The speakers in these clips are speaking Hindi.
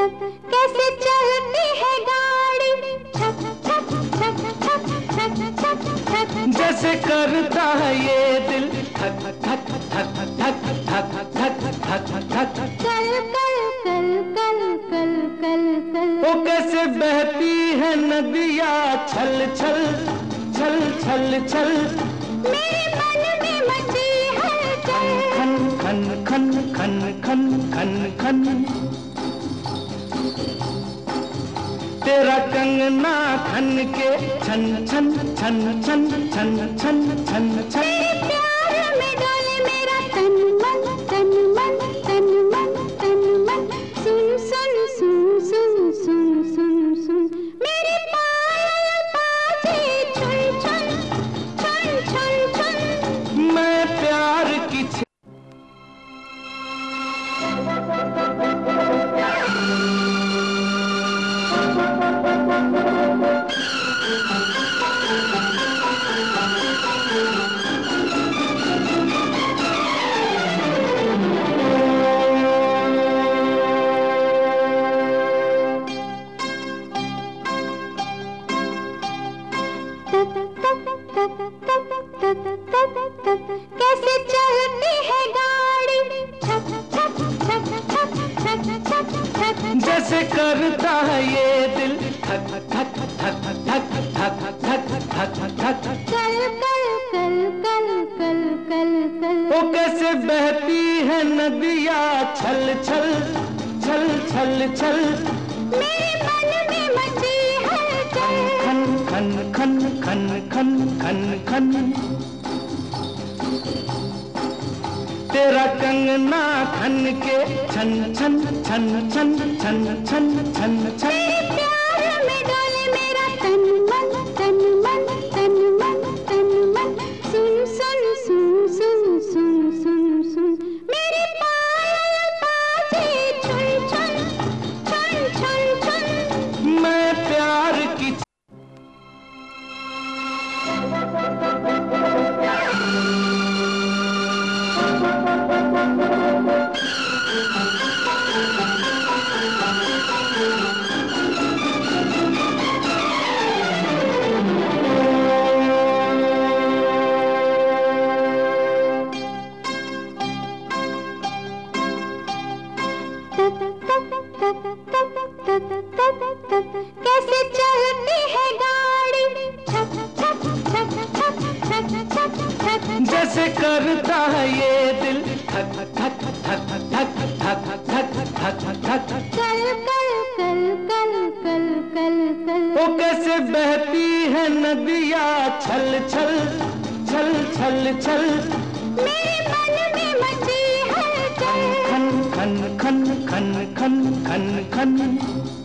तक कैसे चलती है गाड़ी? जैसे करता है ये दिल। कल कल कल कल कल कल कल। वो कैसे बहती है नदिया? छल छल छल छल छल। खन खन खन खन खन खन खन। तेरा कंगना खन के छन छन छन छन छन छन छन छन। प्यार में डोले मेरा तन मन तन मन तन मन तन मन। सुन सुन सुन सुन सुन सुन सुन। मेरे पायल बाजे छुन छुन छुन छुन छुन। मैं प्यार की कैसे चलती है गाड़ी? जैसे करता है ये दिल। धक धक धक धक धक धक धक धक कल कल कल कल कल कल कल। वो कैसे बहती है नदिया? छल छल छल छल छल। मेरे मन में मची खन खन खन खन खन। तेरा कंगना खन के छन छन छन छन छन छन छन छन। छक जैसे करता है ये दिल। धक धक धक धक धक धक धक धक कल कल कल कल कल कल कल। वो कैसे बहती है नदिया? छल छल छल छल छल। मेरे मन में मची हलचल। खन खन खन खन खन खन खन।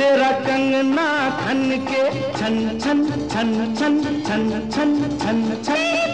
तेरा कंगना खन के छन छन छन छन छन छन छन छन।